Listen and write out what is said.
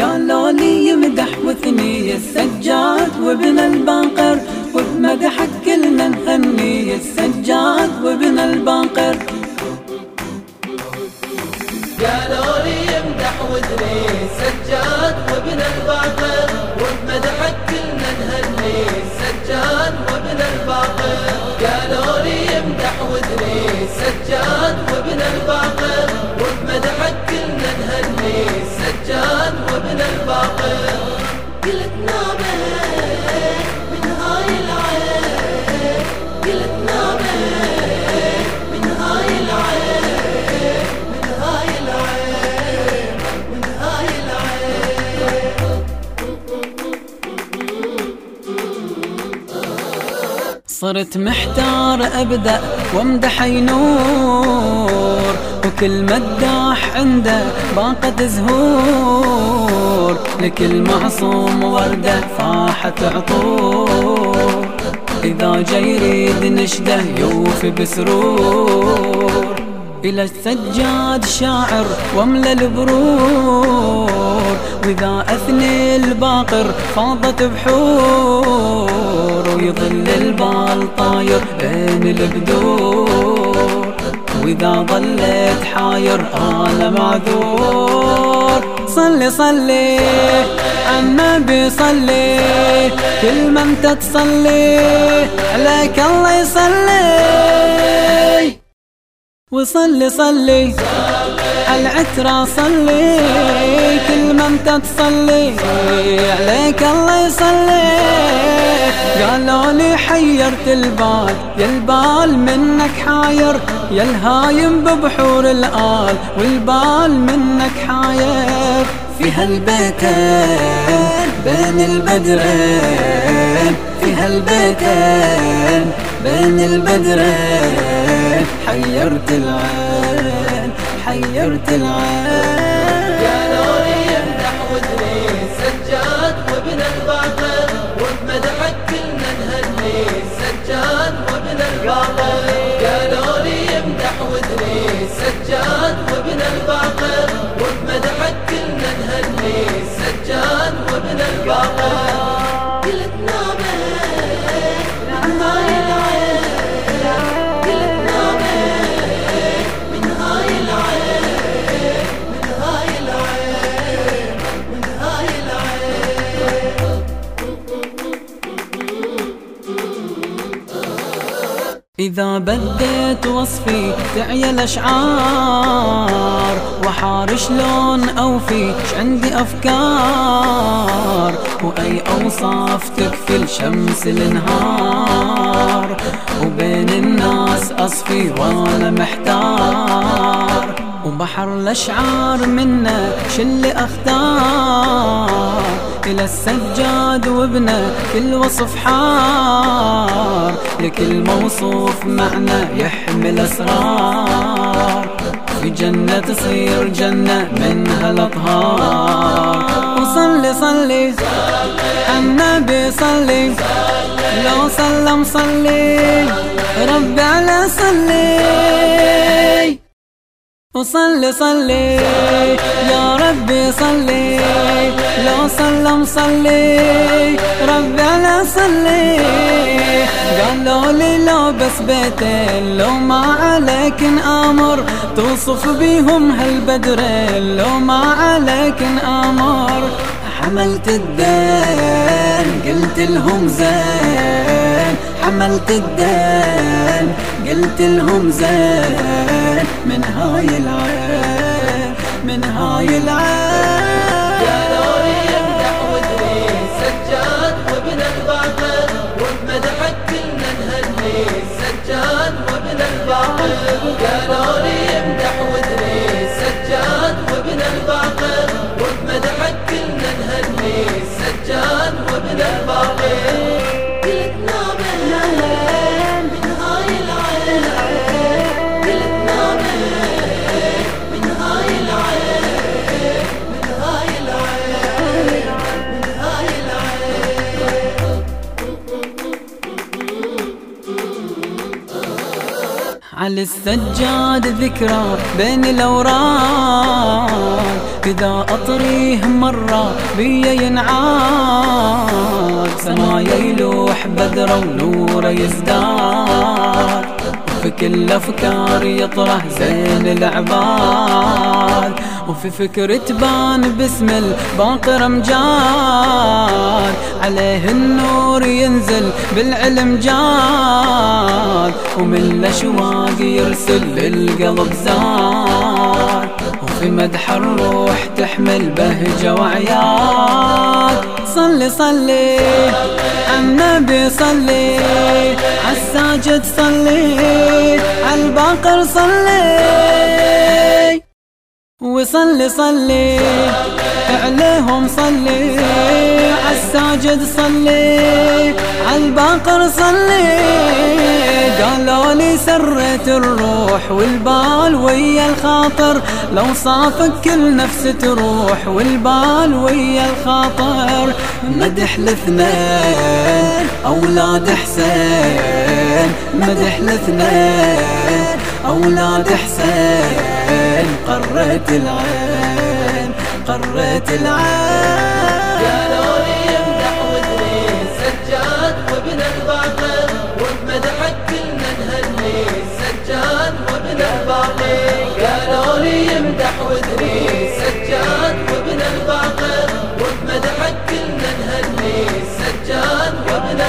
قالوا لي يمدح وثني السجاد وابن الباقر وبمدحك كلنا نهني السجاد وابن الباقر. صرت محتار أبدأ وامدح نور وكل مداح عنده باقة زهور. لكل معصوم وردة فاحت عطور. إذا جاي يريد نشده يوفي بسرور. إلى السجاد شاعر واملى البرور. وإذا أثني الباقر فاضت بحور ويظل البال طاير بين البدور. وإذا ظلت حاير أنا معذور صلي صلي النبي صلي كل ما انت تصلي عليك الله يصلي. وصلي صلي. العترة صلي كل ما انت تصلي عليك الله يصلي. قالوا لي حيرت البال يا البال منك حاير يا الهايم ببحور الآل والبال منك حاير. في هالبيتين بين البدرين في هالبيتين بين البدرين حيرت العين. حيرت العين. إذا بديت وصفي تعيا الأشعار وحار شلون أوفي عندي أفكار. وأي أوصاف تكفي الشمس النهار وبين الناس أصفي وأنا محتار. وبحر الأشعار منه شل أختار. إلى السجاد وابنه كل وصف حار لكل موصوف معنى يحمل أسرار. في جنة تصير جنة منها الأطهار. وصلي صلي النبي صلي لو سلم صلي ربي على صلي وصلي صلي يا ربي صلي لو سلم صلي ربي على صلي. قالوا لي لو بس بيتين لو ما عليك آمر. توصف بيهم هالبدرين لو ما عليك آمر. حملت الدين قلت لهم زين. حملت الدين قلت لهم زين. من هاي العين من هاي العين. من هاي العين من هاي العين من هاي العين من هاي العين على السجاد ذكرى بين الأوراق. إذا أطريه مرة بي ينعاد سمايا يلوح بدره ونوره يزداد. في كل أفكار يطرح زين العباد. وفي فكر تبان باسم الباقر أمجاد. عليه النور ينزل بالعلم جاد. ومن الأشواق يرسل للقلب زاد. وفي مدح الروح تحمل بهجة وعياد صلي صلي عالنبي صلي عالساجد صلي عالباقر صلي. وصلي صلي عليهم صلي عالساجد صلي عالباقر صلي. قالوا لي سرت الروح والبال ويا الخاطر لو صافك كل نفس تروح والبال ويا الخاطر. مدح الاثنين أولاد حسين. مدح الاثنين أولاد حسين. قرة العين قرت العين. قالوا لي يمدح وذني سجاد وابن الباقي وبمدحك كلنا نهني سجاد وابن الباقي قالوا لي سجاد وابن وبمدحك كلنا نهني سجاد وابن